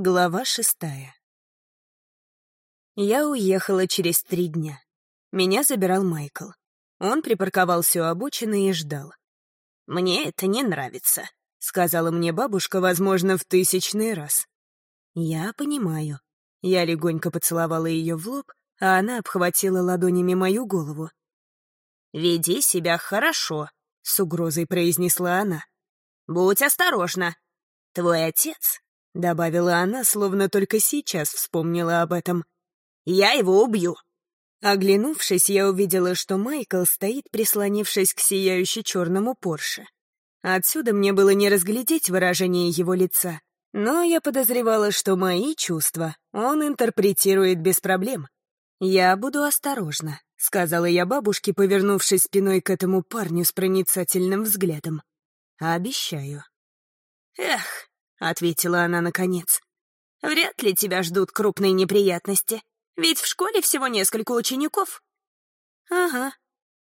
Глава шестая. Я уехала через три дня. Меня забирал Майкл. Он припарковался у обочины и ждал. «Мне это не нравится», — сказала мне бабушка, возможно, в тысячный раз. «Я понимаю». Я легонько поцеловала ее в лоб, а она обхватила ладонями мою голову. «Веди себя хорошо», — с угрозой произнесла она. «Будь осторожна. Твой отец — добавила она, словно только сейчас вспомнила об этом. «Я его убью!» Оглянувшись, я увидела, что Майкл стоит, прислонившись к сияющей черному Порше. Отсюда мне было не разглядеть выражение его лица, но я подозревала, что мои чувства он интерпретирует без проблем. «Я буду осторожна», — сказала я бабушке, повернувшись спиной к этому парню с проницательным взглядом. «Обещаю». «Эх, — ответила она наконец. «Вряд ли тебя ждут крупные неприятности, ведь в школе всего несколько учеников». «Ага.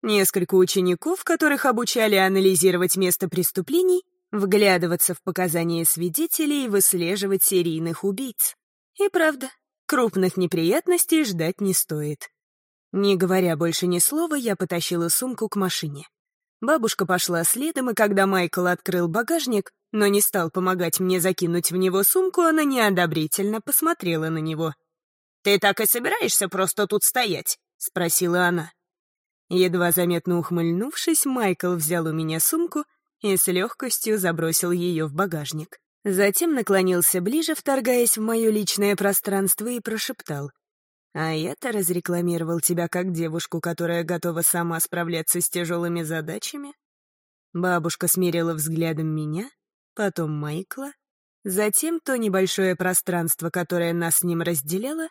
Несколько учеников, которых обучали анализировать место преступлений, вглядываться в показания свидетелей и выслеживать серийных убийц. И правда, крупных неприятностей ждать не стоит». Не говоря больше ни слова, я потащила сумку к машине. Бабушка пошла следом, и когда Майкл открыл багажник, но не стал помогать мне закинуть в него сумку, она неодобрительно посмотрела на него. «Ты так и собираешься просто тут стоять?» — спросила она. Едва заметно ухмыльнувшись, Майкл взял у меня сумку и с легкостью забросил ее в багажник. Затем наклонился ближе, вторгаясь в мое личное пространство, и прошептал. «А я-то разрекламировал тебя как девушку, которая готова сама справляться с тяжелыми задачами?» Бабушка смирила взглядом меня, потом Майкла, затем то небольшое пространство, которое нас с ним разделяло,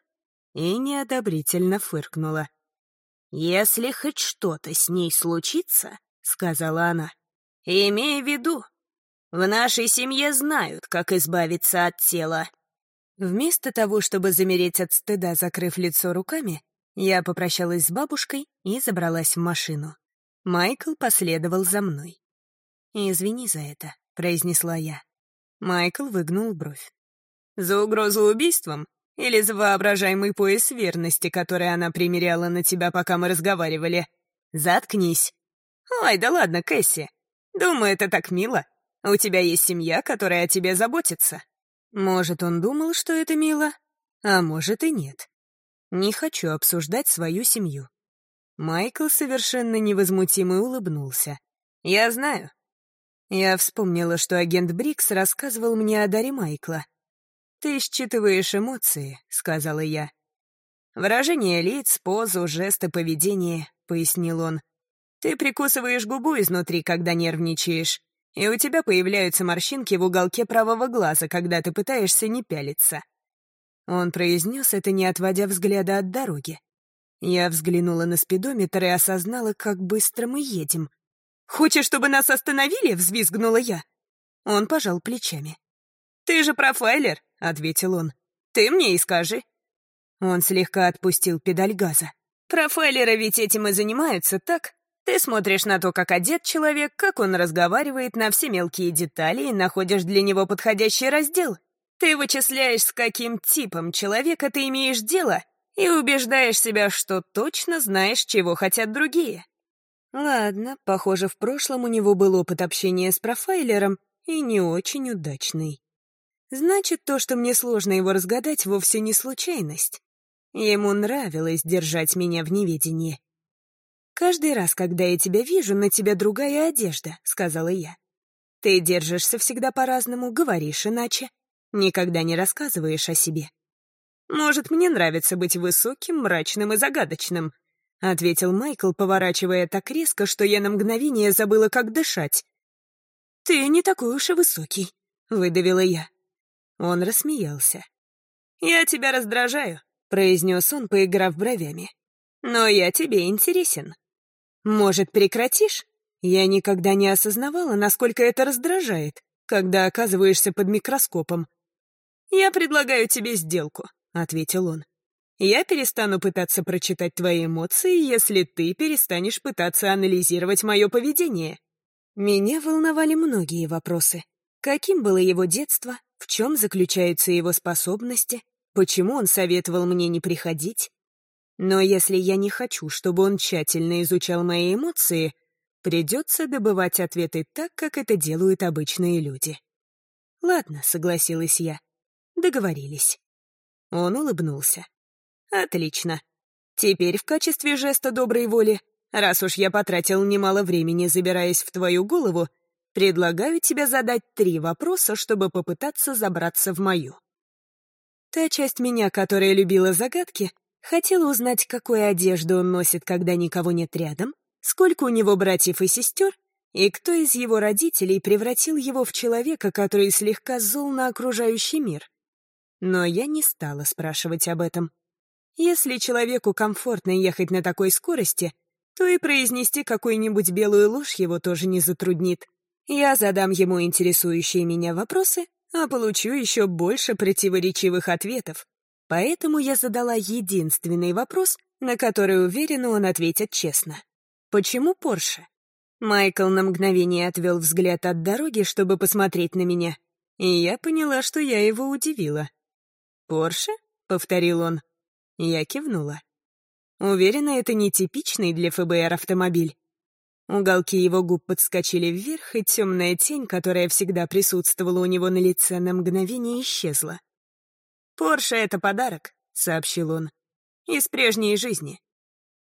и неодобрительно фыркнула. «Если хоть что-то с ней случится, — сказала она, — имей в виду, в нашей семье знают, как избавиться от тела». Вместо того, чтобы замереть от стыда, закрыв лицо руками, я попрощалась с бабушкой и забралась в машину. Майкл последовал за мной. «Извини за это», — произнесла я. Майкл выгнул бровь. «За угрозу убийством? Или за воображаемый пояс верности, который она примеряла на тебя, пока мы разговаривали? Заткнись!» «Ой, да ладно, Кэсси. Думаю, это так мило. У тебя есть семья, которая о тебе заботится». Может, он думал, что это мило, а может и нет. Не хочу обсуждать свою семью. Майкл совершенно невозмутимо улыбнулся. «Я знаю, я вспомнила, что агент Брикс рассказывал мне о даре Майкла. «Ты считываешь эмоции», — сказала я. «Выражение лиц, позу, жесты, поведение», — пояснил он. «Ты прикусываешь губу изнутри, когда нервничаешь, и у тебя появляются морщинки в уголке правого глаза, когда ты пытаешься не пялиться». Он произнес это, не отводя взгляда от дороги. Я взглянула на спидометр и осознала, как быстро мы едем. «Хочешь, чтобы нас остановили?» — взвизгнула я. Он пожал плечами. «Ты же профайлер», — ответил он. «Ты мне и скажи». Он слегка отпустил педаль газа. «Профайлеры ведь этим и занимаются, так? Ты смотришь на то, как одет человек, как он разговаривает, на все мелкие детали и находишь для него подходящий раздел. Ты вычисляешь, с каким типом человека ты имеешь дело, и убеждаешь себя, что точно знаешь, чего хотят другие. Ладно, похоже, в прошлом у него был опыт общения с профайлером и не очень удачный. Значит, то, что мне сложно его разгадать, вовсе не случайность. Ему нравилось держать меня в неведении. «Каждый раз, когда я тебя вижу, на тебя другая одежда», — сказала я. «Ты держишься всегда по-разному, говоришь иначе, никогда не рассказываешь о себе. Может, мне нравится быть высоким, мрачным и загадочным, — ответил Майкл, поворачивая так резко, что я на мгновение забыла, как дышать. «Ты не такой уж и высокий», — выдавила я. Он рассмеялся. «Я тебя раздражаю», — произнес он, поиграв бровями. «Но я тебе интересен. Может, прекратишь? Я никогда не осознавала, насколько это раздражает, когда оказываешься под микроскопом». «Я предлагаю тебе сделку», — ответил он. Я перестану пытаться прочитать твои эмоции, если ты перестанешь пытаться анализировать мое поведение. Меня волновали многие вопросы. Каким было его детство? В чем заключаются его способности? Почему он советовал мне не приходить? Но если я не хочу, чтобы он тщательно изучал мои эмоции, придется добывать ответы так, как это делают обычные люди. «Ладно», — согласилась я. Договорились. Он улыбнулся. «Отлично. Теперь в качестве жеста доброй воли, раз уж я потратил немало времени, забираясь в твою голову, предлагаю тебе задать три вопроса, чтобы попытаться забраться в мою». Та часть меня, которая любила загадки, хотела узнать, какую одежду он носит, когда никого нет рядом, сколько у него братьев и сестер, и кто из его родителей превратил его в человека, который слегка зол на окружающий мир. Но я не стала спрашивать об этом. Если человеку комфортно ехать на такой скорости, то и произнести какую-нибудь белую ложь его тоже не затруднит. Я задам ему интересующие меня вопросы, а получу еще больше противоречивых ответов. Поэтому я задала единственный вопрос, на который, уверена, он ответит честно. Почему Порше? Майкл на мгновение отвел взгляд от дороги, чтобы посмотреть на меня, и я поняла, что я его удивила. «Порше?» — повторил он. Я кивнула. Уверена, это не типичный для ФБР автомобиль. Уголки его губ подскочили вверх, и темная тень, которая всегда присутствовала у него на лице, на мгновение исчезла. «Порше — это подарок», — сообщил он. «Из прежней жизни.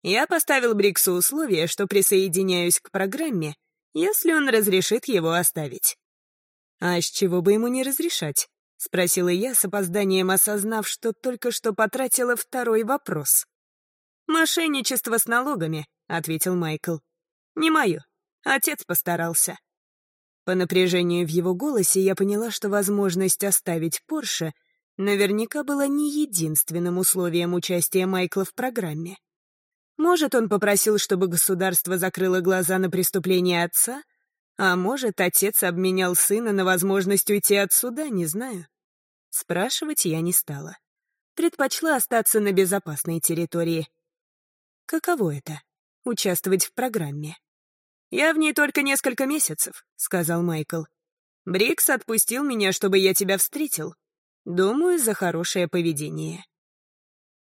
Я поставил Бриксу условие, что присоединяюсь к программе, если он разрешит его оставить». «А с чего бы ему не разрешать?» — спросила я, с опозданием осознав, что только что потратила второй вопрос. «Мошенничество с налогами», — ответил Майкл. «Не мое. Отец постарался». По напряжению в его голосе я поняла, что возможность оставить Порше наверняка была не единственным условием участия Майкла в программе. Может, он попросил, чтобы государство закрыло глаза на преступление отца, а может, отец обменял сына на возможность уйти отсюда, не знаю. Спрашивать я не стала. Предпочла остаться на безопасной территории. Каково это — участвовать в программе? «Я в ней только несколько месяцев», — сказал Майкл. «Брикс отпустил меня, чтобы я тебя встретил. Думаю, за хорошее поведение».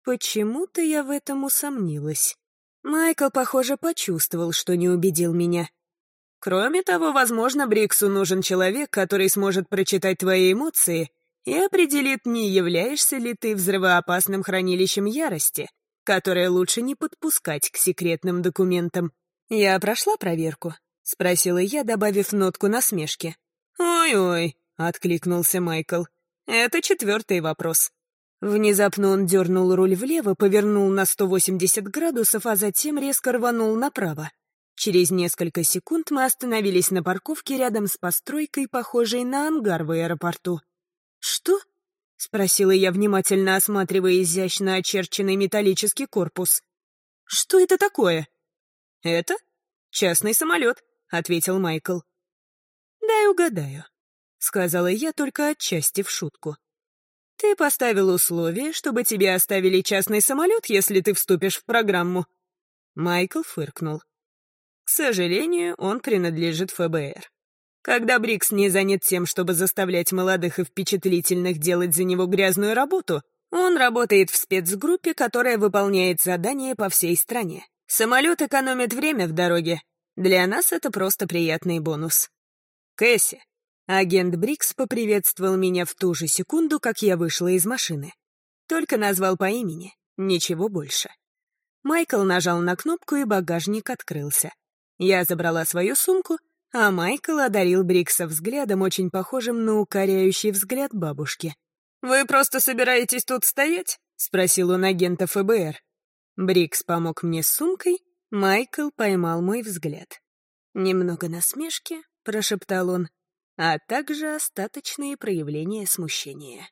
Почему-то я в этом усомнилась. Майкл, похоже, почувствовал, что не убедил меня. Кроме того, возможно, Бриксу нужен человек, который сможет прочитать твои эмоции и определит, не являешься ли ты взрывоопасным хранилищем ярости, которое лучше не подпускать к секретным документам. «Я прошла проверку?» — спросила я, добавив нотку насмешки. «Ой-ой», — откликнулся Майкл. «Это четвертый вопрос». Внезапно он дернул руль влево, повернул на 180 градусов, а затем резко рванул направо. Через несколько секунд мы остановились на парковке рядом с постройкой, похожей на ангар в аэропорту. «Что?» — спросила я, внимательно осматривая изящно очерченный металлический корпус. «Что это такое?» «Это частный самолет», — ответил Майкл. «Дай угадаю», — сказала я только отчасти в шутку. «Ты поставил условие, чтобы тебе оставили частный самолет, если ты вступишь в программу». Майкл фыркнул. «К сожалению, он принадлежит ФБР. Когда Брикс не занят тем, чтобы заставлять молодых и впечатлительных делать за него грязную работу, он работает в спецгруппе, которая выполняет задания по всей стране. Самолет экономит время в дороге. Для нас это просто приятный бонус. Кэсси. Агент Брикс поприветствовал меня в ту же секунду, как я вышла из машины. Только назвал по имени, ничего больше. Майкл нажал на кнопку, и багажник открылся. Я забрала свою сумку, а Майкл одарил Брикса взглядом, очень похожим на укоряющий взгляд бабушки. «Вы просто собираетесь тут стоять?» — спросил он агента ФБР. Брикс помог мне с сумкой, Майкл поймал мой взгляд. «Немного насмешки», — прошептал он, а также остаточные проявления смущения.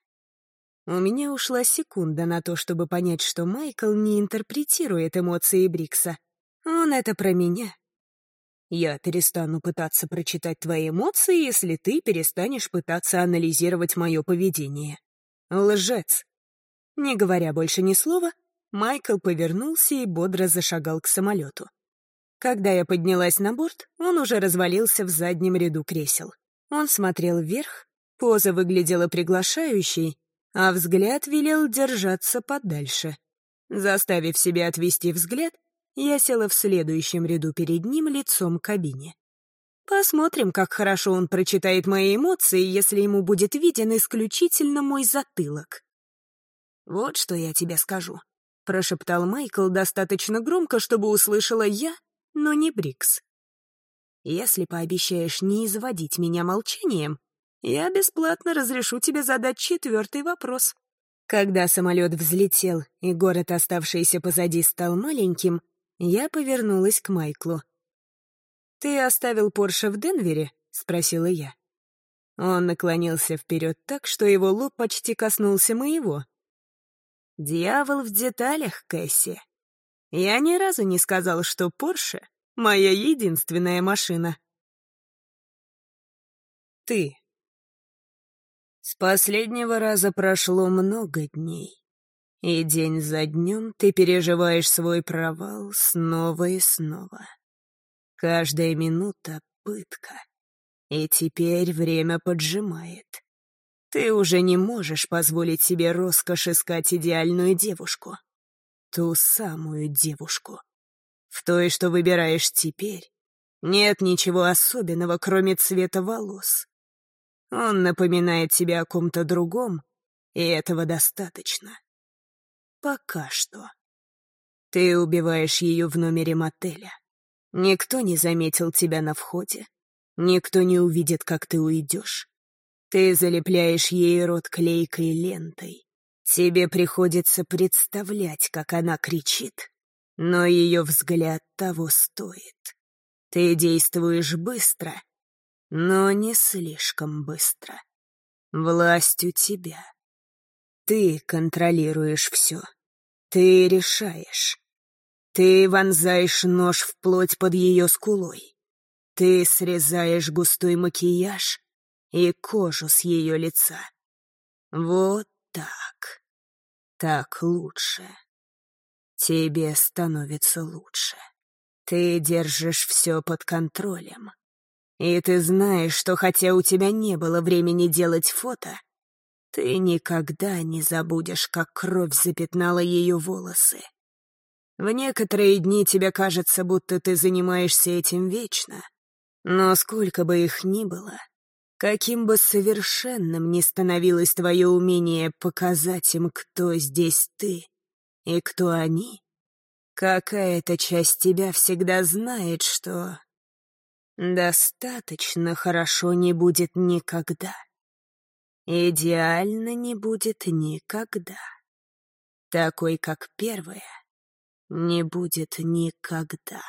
У меня ушла секунда на то, чтобы понять, что Майкл не интерпретирует эмоции Брикса. Он это про меня. Я перестану пытаться прочитать твои эмоции, если ты перестанешь пытаться анализировать мое поведение. Лжец. Не говоря больше ни слова, Майкл повернулся и бодро зашагал к самолету. Когда я поднялась на борт, он уже развалился в заднем ряду кресел. Он смотрел вверх, Поза выглядела приглашающей, а взгляд велел держаться подальше. Заставив себя отвести взгляд, я села в следующем ряду перед ним лицом к кабине. Посмотрим, как хорошо он прочитает мои эмоции, если ему будет виден исключительно мой затылок. «Вот что я тебе скажу», — прошептал Майкл достаточно громко, чтобы услышала я, но не Брикс. «Если пообещаешь не изводить меня молчанием, я бесплатно разрешу тебе задать четвертый вопрос». Когда самолет взлетел и город, оставшийся позади, стал маленьким, я повернулась к Майклу. «Ты оставил Порше в Денвере?» — спросила я. Он наклонился вперед так, что его лоб почти коснулся моего. «Дьявол в деталях, Кэсси. Я ни разу не сказал, что Порше — моя единственная машина». «Ты». С последнего раза прошло много дней. И день за днем ты переживаешь свой провал снова и снова. Каждая минута — пытка. И теперь время поджимает. Ты уже не можешь позволить себе роскошь искать идеальную девушку. Ту самую девушку. В той, что выбираешь теперь, нет ничего особенного, кроме цвета волос. Он напоминает тебе о ком-то другом, и этого достаточно. Пока что. Ты убиваешь ее в номере мотеля. Никто не заметил тебя на входе. Никто не увидит, как ты уйдешь. Ты залепляешь ей рот клейкой лентой. Тебе приходится представлять, как она кричит, но ее взгляд того стоит. Ты действуешь быстро, но не слишком быстро. Власть у тебя. Ты контролируешь все. Ты решаешь. Ты вонзаешь нож в плоть под ее скулой. Ты срезаешь густой макияж и кожу с ее лица. Вот так. Так лучше. Тебе становится лучше. Ты держишь все под контролем. И ты знаешь, что хотя у тебя не было времени делать фото, ты никогда не забудешь, как кровь запятнала ее волосы. В некоторые дни тебе кажется, будто ты занимаешься этим вечно. Но сколько бы их ни было, каким бы совершенным ни становилось твое умение показать им, кто здесь ты и кто они, какая-то часть тебя всегда знает, что достаточно хорошо не будет никогда. Идеально не будет никогда. Такой, как первая, не будет никогда.